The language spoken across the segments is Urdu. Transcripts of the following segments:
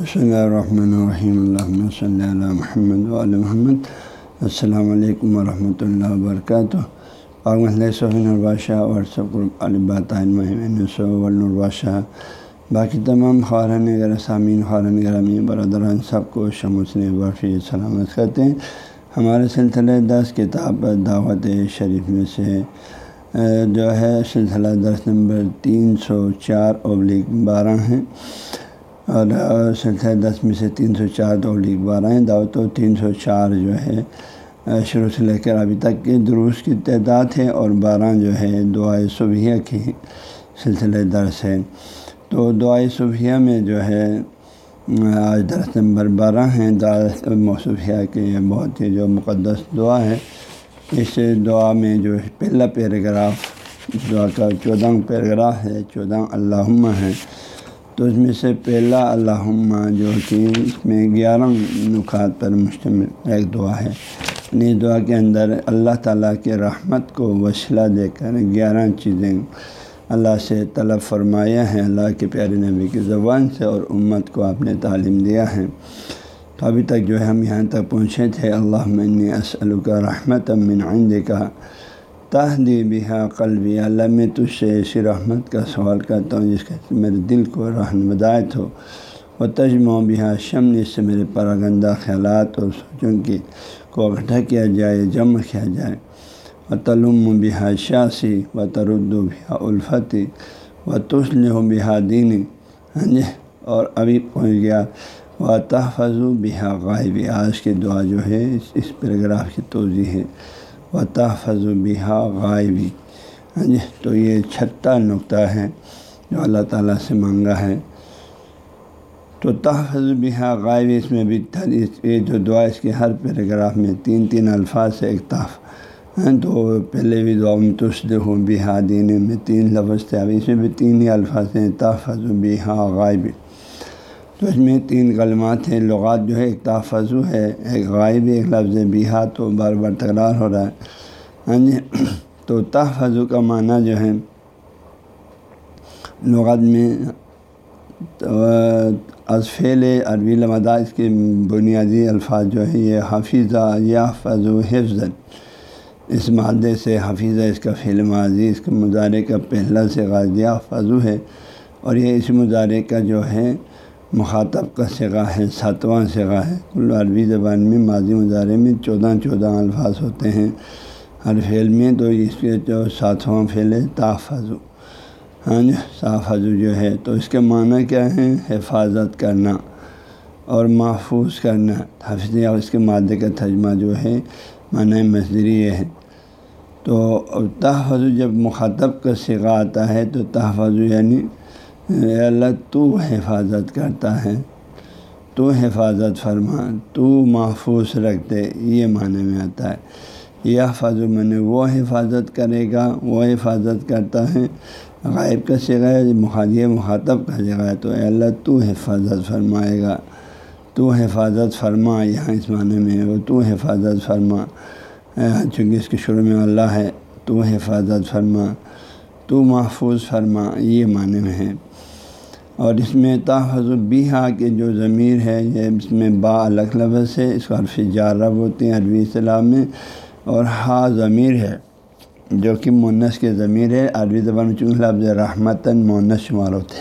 بسم اللہ الرحمن الرحیم الحمۃ صلی اللہ محمد علیہ محمد السلام علیکم ورحمۃ اللہ وبرکاتہ پاک صحیح البادشاہ ورثب البادشاہ باقی تمام خارن غیر سامعین خارن گرامی برادران سب کو شموسن برفی سلامت کرتے ہیں ہمارے سلسلہ دس کتاب دعوت شریف میں سے جو ہے سلسلہ دس نمبر تین سو چار ابلیغ بارہ ہیں اور سلسلہ دس میں سے تین سو چار ابلیغ بارہ ہیں دعوت و تین سو چار جو ہے شروع سے لے کر ابھی تک کے دروس کی تعداد ہے اور بارہ جو ہے دعائے صبحیہ کی سلسلہ درس ہے تو دعائے صبحیہ میں جو ہے آج درس نمبر بارہ ہیں۔ موصوفیہ کے بہت ہی جو مقدس دعا ہے۔ اس دعا میں جو پہلا پیراگراف، دعا کا چودہ پیراگراف ہے، چودہ اللّہ ہے تو اس میں سے پہلا اللّہ جو کہ اس میں گیارہ نکات پر مشتمل ایک دعا ہے۔ یعنی دعا کے اندر اللہ تعالیٰ کے رحمت کو وسیلہ دے کر گیارہ چیزیں اللہ سے طلب فرمایا ہے اللہ کے پیارے نبی کی زبان سے اور امت کو آپ نے تعلیم دیا ہے۔ تو ابھی تک جو ہے ہم یہاں تک پہنچے تھے۔ اللہ من اسلو کا رحمت امن عند کا تحدی بحا قلبی۔ اللہ میں تجھ سے ایسی رحمت کا سوال کرتا ہوں جس کا میرے دل کو رہن بدایت ہو۔ و تجم و بحا شمن اس سے میرے پراگندہ خیالات اور سوچوں کی کو اکٹھا کیا جائے، جمع کیا جائے۔ و تلوم بحا شاسی و ترد و بحا الفتی و تسل و بحا دینی ہاں جی اور ابھی پہنچ گیا۔ و تحفظ و بحا غائبی آج کی دعا جو ہے، اس پیراگراف کی توضیع ہے۔ و تحفظ و بحا غائبی یعنی ہاں جی تو یہ چھٹا نقطہ ہے جو اللہ تعالیٰ سے مانگا ہے۔ تو تحفظ بحا غائب اس میں بھی یہ جو دعا اس کے ہر پیراگراف میں تین تین الفاظ سے ایک تحف۔ ہاں، تو پہلے بھی دعا میں تسل ہوں بحا دین میں تین لفظ تھے، اب اس میں بھی تین ہی الفاظ ہیں۔ تحفظ بحا غائب تو اس میں تین کلمات ہیں۔ لغات جو ہے ایک تحفظ ہے، ایک غائب، ایک لفظ بحا تو بار بار تکرار ہو رہا ہے۔ ہاں جی تو تحفظ کا معنی جو ہے لغات میں ازفیل عربی لمدہ، اس کے بنیادی الفاظ جو ہے یہ حافظہ یا حفظ و حفظ اس مادے سے حفیظہ اس کا فعل ماضی، اس کے مظاہرے کا پہلا سے غازیہ فضو ہے۔ اور یہ اس مظاہرے کا جو ہے مخاطب کا سگا ہے، ساتواں سگا ہے۔ کل عربی زبان میں ماضی مظاہرے میں چودہ چودہ الفاظ ہوتے ہیں۔ ہر فعل میں تو اس کے جو ساتواں فعل ہے تافظو ہاں جی جو ہے۔ تو اس کے معنی کیا ہے حفاظت کرنا اور محفوظ کرنا۔ حفظ یا اس کے مادے کا ترجمہ جو ہے، معنی مزدری یہ ہے۔ تو تحفظ جب مخاطب کا سگا آتا ہے، تو تحفظ یعنی اللہ، تو حفاظت کرتا ہے۔ تو حفاظت فرما، تو محفوظ رکھتے۔ یہ معنی میں آتا ہے۔ یہ فضو میں وہ حفاظت کرے گا، وہ حفاظت کرتا ہے۔ غائب کا سگا ہے، مخاطب کا جگہ ہے۔ تو اللہ، تو حفاظت فرمائے گا۔ تو حفاظت فرما، یہاں اس معنی میں وہ تو حفاظت فرما۔ ہاں، چونکہ اس کے شروع میں اللہ ہے، تو حفاظت فرما۔ تو محفوظ فرما۔ یہ معنی میں ہے۔ اور اس میں تحفظ بیہا کے جو ضمیر ہے، یہ اس میں با الگ لفظ ہے، اس کو عرف جارب ہوتے ہیں عربی اصطلاح میں، اور ہا ضمیر ہے، جو کہ مونس کے ضمیر ہے۔ عربی زبان میں چونکہ لفظ رحمتاً مونس شمار ہوتے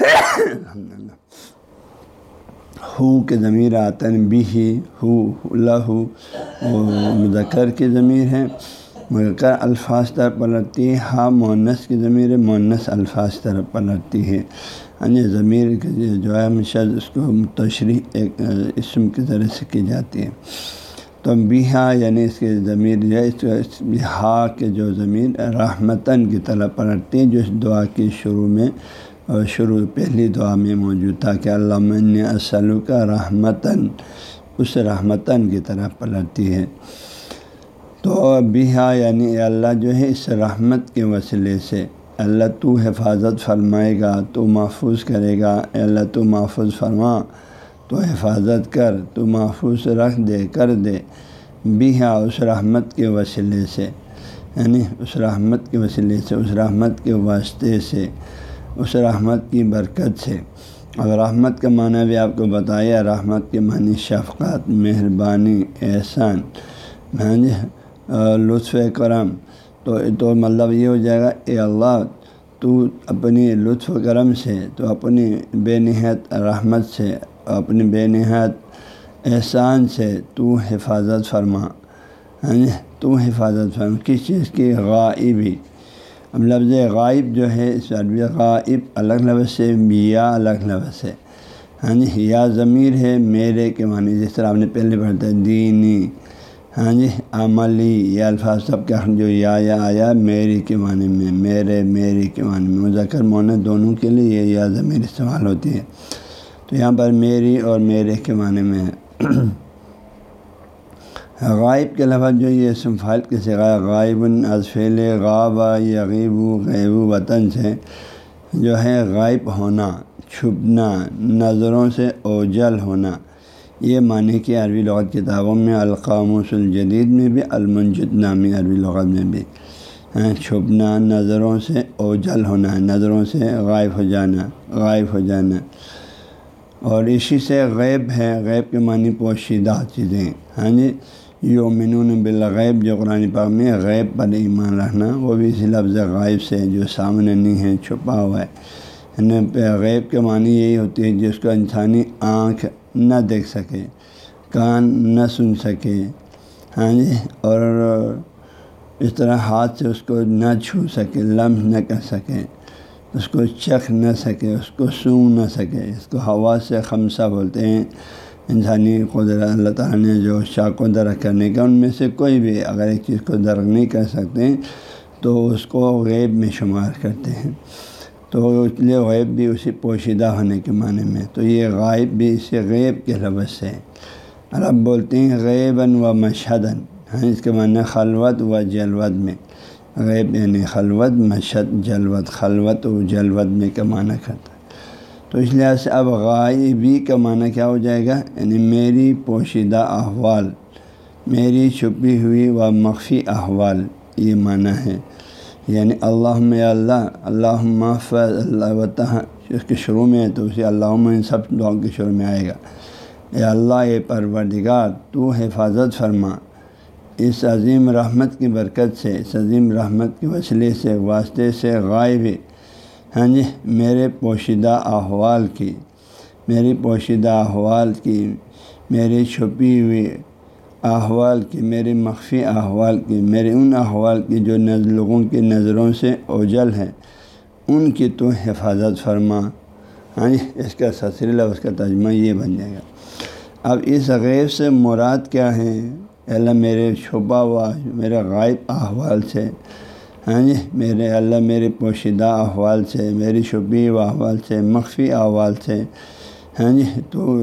ہو کے ضمیر آتن بھی ہی ہو، لہو مذکر کے ضمیر ہے مذکر الفاظ طرف پلٹتی ہے ہاں مونس کی ضمیر مونس الفاظ طرف پلٹتی ہے یعنی ضمیر جو ہے ہمیشہ اس کو تشریح ایک، اسم کی ذریعے سے کی جاتی ہے تو بیہا یعنی اس کے ضمیر جو ہے، اس ہا کے جو ضمیر رحمتاً کی طرف پلٹتی ہے جو اس دعا کی شروع میں اور شروع، پہلی دعا میں موجود تھا کہ علامہ اسلو کا رحمتاً، اس رحمتاً کی طرف پلٹتی ہے۔ تو بیہا یعنی اللہ جو ہے، اس رحمت کے وسیلے سے۔ اللہ، تو حفاظت فرمائے گا، تو محفوظ کرے گا۔ اللہ، تو محفوظ فرما، تو حفاظت کر، تو محفوظ رکھ دے، کر دے۔ بیہا اس رحمت کے وسیلے سے یعنی اس رحمت کے وسیلے سے، اس رحمت کے واسطے سے، اس رحمت کی برکت سے۔ اور رحمت کا معنی بھی آپ کو بتایا، رحمت کے معنی شفقت، مہربانی، احسان۔ ہاں جی لطف کرم۔ تو تو مطلب یہ ہو جائے گا، اے اللہ، تو اپنی لطف کرم سے، تو اپنی بے نہایت رحمت سے، اپنی بے نہایت احسان سے تو حفاظت فرما۔ ہاں جی تو حفاظت فرما۔ کس چیز کی؟ غائبی۔ اب لفظ غائب جو ہے، اس عربی غائب الگ لفظ سے یا الگ لفظ ہے ہاں جی یا ضمیر ہے، میرے کے معنی، جس طرح آپ نے پہلے پڑھتا ہے دینی۔ ہاں جی عملی یہ الفاظ سب کا جو یا یا آیا، میری کے معنی میں، میرے، میری کے معنی میں۔ مذکر مون دونوں کے لیے یہ یا ضمیر استعمال ہوتی ہے۔ تو یہاں پر میری اور میرے کے معنی میں ہے غائب کے لفظ جو یہ فائل کے سگا غائب ازفیل غاب، یغیب، غیب، وطن سے جو ہے غائب ہونا، چھپنا، نظروں سے اوجل ہونا۔ یہ معنی کہ عربی لغت کتابوں میں القاموس الجدید میں بھی، المنجد نامی عربی لغت میں بھی۔ ہاں، چھپنا نظروں سے اوجل ہونا، نظروں سے غائب ہو جانا، غائب ہو جانا۔ اور اسی سے غیب ہے، غیب کے معنی پوشیدہ چیزیں۔ ہاں جی یومنون بالغیب، جو قرآن پاک میں غیب پر ایمان رکھنا، وہ بھی اسی لفظ غائب سے جو سامنے نہیں ہے، چھپا ہوا ہے۔ یعنی غیب کے معنی یہی ہوتی ہے جس کو انسانی آنکھ نہ دیکھ سکے کان نہ سن سکے ہاں جی؟ اور اس طرح ہاتھ سے اس کو نہ چھو سکے لمح نہ کر سکے اس کو چکھ نہ سکے اس کو سونگ نہ سکے اس کو ہوا سے خمسہ بولتے ہیں۔ انسانی قدرت، اللہ تعالیٰ نے جو شاق و درخت کرنے کا، ان میں سے کوئی بھی اگر ایک چیز کو درخت نہیں کر سکتے، تو اس کو غیب میں شمار کرتے ہیں۔ تو اس لیے غیب بھی اسی پوشیدہ ہونے کے معنی میں تو یہ غائب بھی اسے غیب کے لفظ سے عرب بولتے ہیں غیباً و مشہدن ہاں اس کے معنی خلوت و جلوت میں۔ غیب یعنی خلوت مشد جلوت، خلوت و جلوت میں کا معنی کرتا ہے۔ تو اس لحاظ سے اب غائبی کا معنی کیا ہو جائے گا؟ یعنی میری پوشیدہ احوال، میری چھپی ہوئی و مخفی احوال، یہ معنی ہے۔ یعنی اللہ اللہ اللہ محفظ اللہ اس کے شروع میں ہے تو اسی اللہ ان سب دعاؤں کے شروع میں آئے گا۔ اے اللہ، اے پروردگار، تو حفاظت فرما۔ اس عظیم رحمت کی برکت سے، اس عظیم رحمت کے وسیلے سے، واسطے سے غائب ہاں جی میرے پوشیدہ احوال کی میری پوشیدہ احوال کی میری چھپی ہوئی احوال کی میری مخفی احوال کی، میرے ان احوال کی جو لوگوں کی نظروں سے اوجل ہے ان کی تو حفاظت فرما۔ ہاں جی اس کا سسری اس کا ترجمہ یہ بن جائے گا۔ اب اس غیب سے مراد کیا ہے اللہ میرے چھپا ہوا میرے غائب احوال سے۔ ہاں جی میرے اللہ میرے پوشیدہ احوال سے میری شبی و احوال سے، مخفی احوال سے۔ ہاں جی تو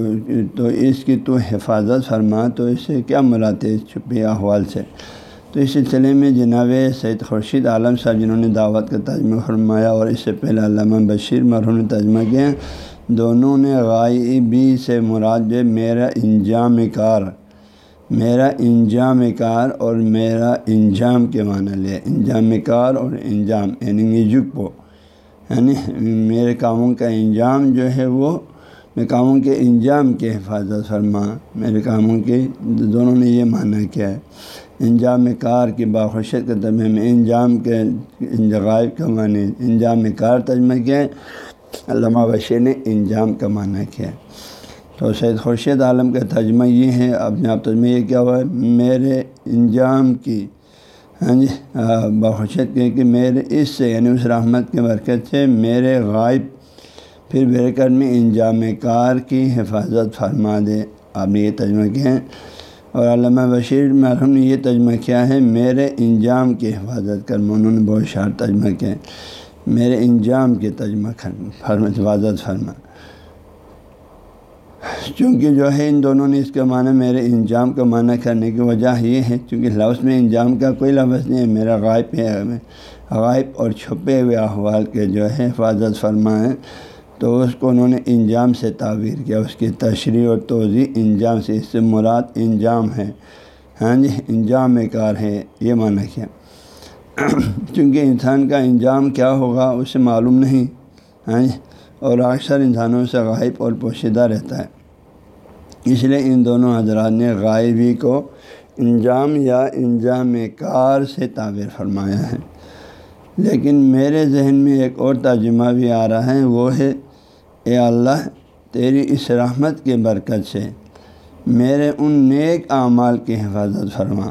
تو اس کی تو حفاظت فرما، تو اس سے کیا مراد ہے چھپی احوال سے؟ تو اس سلسلے میں جناب سید خورشید عالم صاحب جنہوں نے دعوت کا ترجمہ فرمایا اور اس سے پہلے علامہ بشیر مرحوم نے ترجمہ کیا، دونوں نے غائبی سے مراد جو میرا انجام کار، میرا انجام کار اور میرا انجام کے معنی لے، انجام کار اور انجام یعنی پو یعنی میرے کاموں کا انجام جو ہے وہ میں کاموں کے انجام کے حفاظت فرما۔ میرے کاموں کے دونوں نے یہ معنی کیا ہے۔ انجام کار کی باخوشت کے ترجمے میں انجام کے انجغائب کا معنی انجام کار ترجمہ کیا ہے؟ علامہ بشیر نے انجام کا معنی کیا ہے۔ تو سید خورشید عالم کا ترجمہ یہ ہے، اپنے آپ ترجمہ یہ کیا ہوا ہے؟ میرے انجام کی ہاں جی باخوشت کہ میرے اس سے یعنی اس رحمت کے برکت سے میرے غائب پھر برکت میں انجام کار کی حفاظت فرما دے۔ آپ نے یہ ترجمہ کیا ہے؟ اور علامہ بشیر مرحوم نے یہ ترجمہ کیا ہے، میرے انجام کی حفاظت کر۔ انہوں نے بہت شار ترجمہ کیا ہے۔ میرے انجام کے ترجمہ فرما، حفاظت فرما۔ چونکہ جو ہے، ان دونوں نے اس کا معنی میرے انجام کا معنی کرنے کی وجہ یہ ہے، چونکہ لفظ میں انجام کا کوئی لفظ نہیں ہے، میرا غائب ہے۔ غائب اور چھپے ہوئے احوال کے جو ہے، حفاظت فرما ہے۔ تو اس کو انہوں نے انجام سے تعبیر کیا، اس کی تشریح اور توضیع انجام سے، اس سے مراد انجام ہے۔ ہاں جی انجام کار ہے، یہ معنی کیا۔ چونکہ انسان کا انجام کیا ہوگا اسے معلوم نہیں۔ ہاں جی اور اکثر انسانوں سے غائب اور پوشیدہ رہتا ہے۔ اس لیے ان دونوں حضرات نے غائبی کو انجام یا انجام کار سے تعبیر فرمایا ہے۔ لیکن میرے ذہن میں ایک اور ترجمہ بھی آ رہا ہے، وہ ہے اے اللہ، تیری اس رحمت کے برکت سے میرے ان نیک اعمال کی حفاظت فرما،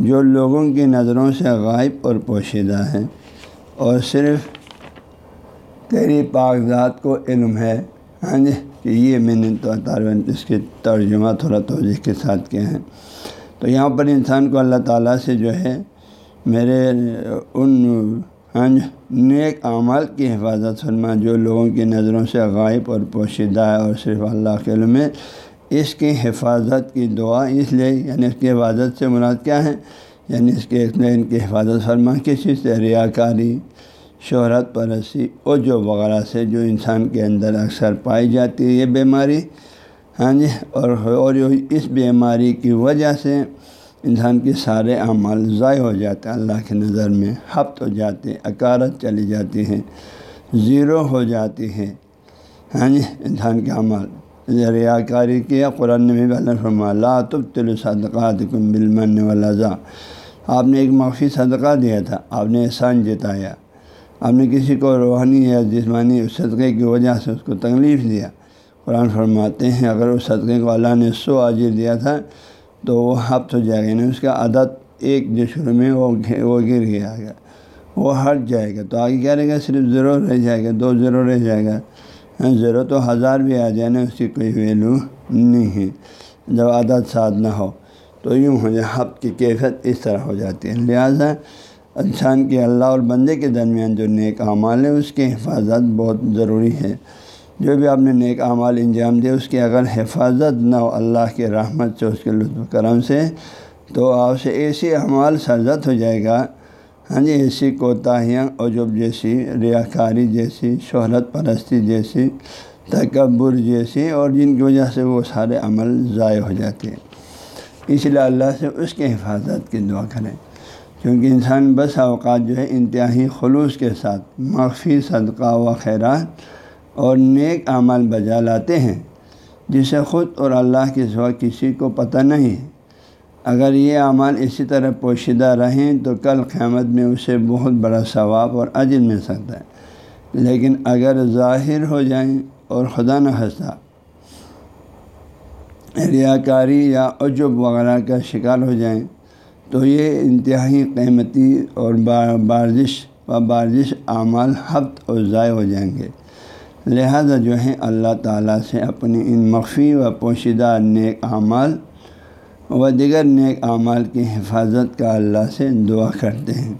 جو لوگوں کی نظروں سے غائب اور پوشیدہ ہے۔ اور صرف تیری ذات کو علم ہے۔ ہاں جی کہ یہ میں نے تو اس کے ترجمہ تھوڑا توجہ کے ساتھ کیا ہے۔ تو یہاں پر انسان کو اللہ تعالیٰ سے جو ہے میرے ان ہاں جی نیک اعمال کی حفاظت فرما، جو لوگوں کی نظروں سے غائب اور پوشیدہ ہے، اور صرف اللہ کے علم ہے اس کی حفاظت کی دعا۔ اس لیے یعنی اس کی حفاظت سے مراد کیا ہے؟ یعنی اس کے ان کی حفاظت فرما، کسی سے ریا کاری شہرت پرسی اور جو وغیرہ سے جو انسان کے اندر اکثر پائی جاتی ہے یہ بیماری۔ ہاں جی اور اور اس بیماری کی وجہ سے انسان کے سارے اعمال ضائع ہو جاتے ہیں، اللہ کے نظر میں ہفت ہو جاتے ہیں، اکارت چلی جاتی ہیں، زیرو ہو جاتی ہے ہاں جی انسان کے اعمال۔ ریا کاری کیا قرآن میں بھی اللہ فرما لا تب تل صدقات کم بلمن والا آپ نے ایک معافی صدقہ دیا تھا، آپ نے احسان جتایا۔ آپ نے کسی کو روحانی یا جسمانی اس صدقے کی وجہ سے اس کو تکلیف دیا۔ قرآن فرماتے ہیں، اگر اس صدقے کو اللہ نے سو عاجر دیا تھا تو وہ ہفت ہو جائے گا یعنی اس کا عدد ایک جو شروع میں وہ وہ گر گیا گا وہ ہٹ جائے گا۔ تو آگے کیا رہے گا؟ صرف زیرو رہ جائے گا، دو زیرو رہ جائے گا۔ زیرو تو ہزار بھی آ جائے نا، اس کی کوئی ویلو نہیں ہے۔ جب عادت ساتھ نہ ہو تو یوں ہو جائے ہفت کی کیفیت اس طرح ہو جاتی ہے۔ لہٰذا انسان کے اللہ اور بندے کے درمیان جو نیک اعمال ہے اس کی حفاظت بہت ضروری ہے۔ جو بھی آپ نے نیک اعمال انجام دیا اس کی اگر حفاظت نہ ہو، اللہ کے رحمت سے، اس کے لطف کرم سے، تو آپ سے ایسی اعمال سرزت ہو جائے گا۔ ہاں جی ایسی کوتاہیاں، عجب جیسی، ریاکاری جیسی، شہرت پرستی جیسی، تکبر جیسی، اور جن کی وجہ سے وہ سارے عمل ضائع ہو جاتے ہیں۔ اس لیے اللہ سے اس کی حفاظت کی دعا کریں۔ کیونکہ انسان بس اوقات جو ہے انتہائی خلوص کے ساتھ، مخفی صدقہ و خیرات اور نیک عمل بجا لاتے ہیں، جسے خود اور اللہ کے سوا کسی کو پتہ نہیں۔ ہے اگر یہ اعمال اسی طرح پوشیدہ رہیں تو کل قیامت میں اسے بہت بڑا ثواب اور عجل مل سکتا ہے۔ لیکن اگر ظاہر ہو جائیں اور خدا نہ ہنستا ریا کاری یا عجب وغیرہ کا شکار ہو جائیں، تو یہ انتہائی قیمتی اور بارزش و بارزش اعمال ہفت اور ضائع ہو جائیں گے۔ لہذا جو ہے اللہ تعالیٰ سے اپنی ان مخفی و پوشیدہ نیک اعمال و دیگر نیک اعمال کی حفاظت کا اللہ سے دعا کرتے ہیں۔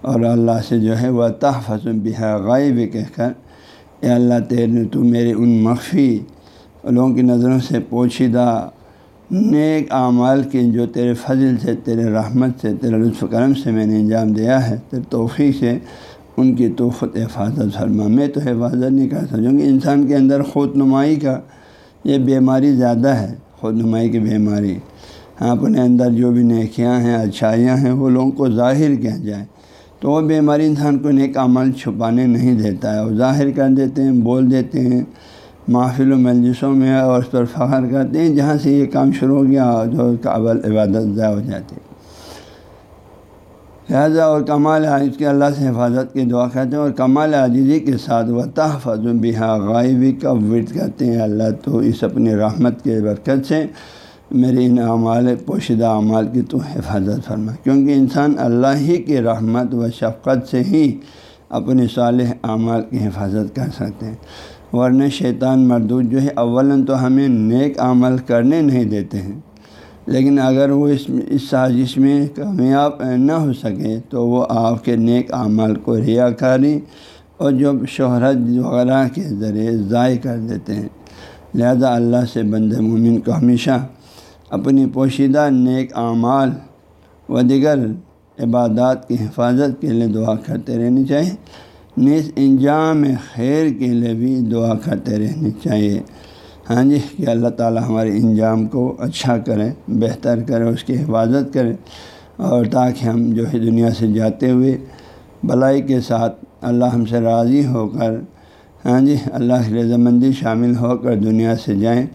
اور اللہ سے جو ہے وہ تحفظ بحا غائب کہہ کر، اے اللہ تیرے، تو میرے ان مخفی لوگوں کی نظروں سے پوشیدہ نیک اعمال کی جو تیرے فضل سے، تیرے رحمت سے، تیرے لطف کرم سے میں نے انجام دیا ہے، تیرے توفیق سے ان کی تو خود حفاظت فرما۔ میں تو حفاظت نہیں کر سکوں انسان کے اندر خود نمائی کا یہ بیماری زیادہ ہے، خود نمائی کی بیماری۔ ہاں، اپنے اندر جو بھی نیکیاں ہیں، اچھائیاں ہیں، وہ لوگوں کو ظاہر کیا جائے۔ تو وہ بیماری انسان کو نیک عمل چھپانے نہیں دیتا ہے۔ وہ ظاہر کر دیتے ہیں، بول دیتے ہیں، محفل و مجلسوں میں اور اس پر فخر کرتے ہیں، جہاں سے یہ کام شروع ہو گیا جو قابل عبادت ضائع ہو جاتی ہے لہٰذا اور کمال عاجز کے اللہ سے حفاظت کی دعا کرتے ہیں اور کمال عاجزی کے ساتھ وہ تحفظ بحا غائبی کا ورد کرتے ہیں، اللہ تو اس اپنی رحمت کے برکت سے میرے ان اعمال، پوشیدہ اعمال کی تو حفاظت فرما۔ کیونکہ انسان اللہ ہی کی رحمت و شفقت سے ہی اپنے صالح اعمال کی حفاظت کر سکتے ہیں۔ ورنہ شیطان مردود جو ہے، اولاً تو ہمیں نیک عمل کرنے نہیں دیتے ہیں۔ لیکن اگر وہ اس اس سازش میں کامیاب نہ ہو سکے تو وہ آپ کے نیک اعمال کو ریا کاری اور جو شہرت وغیرہ کے ذریعے ضائع کر دیتے ہیں۔ لہذا اللہ سے بند مومن کو ہمیشہ اپنی پوشیدہ نیک اعمال و دیگر عبادات کی حفاظت کے لیے دعا کرتے رہنی چاہیے۔ نیز انجام خیر کے لیے بھی دعا کرتے رہنی چاہیے۔ ہاں جی کہ اللہ تعالیٰ ہمارے انجام کو اچھا کریں، بہتر کرے اس کی حفاظت کرے اور تاکہ ہم جو ہے دنیا سے جاتے ہوئے بلائی کے ساتھ اللہ ہم سے راضی ہو کر ہاں جی اللہ کی رضامندی شامل ہو کر دنیا سے جائیں،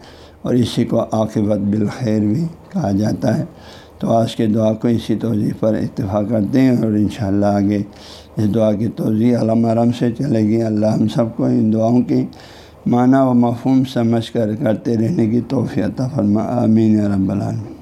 اور اسی کو عاقبت بالخیر بھی کہا جاتا ہے۔ تو آج کے دعا کو اسی توضیع پر اتفاق کرتے ہیں، اور انشاءاللہ آگے اس دعا کی توضیع علم آرام سے چلے گی۔ اللہ ہم سب کو ان دعاؤں کی معنی و مفہوم سمجھ کر کرتے رہنے کی توفیع فرما آمین رب العالمین۔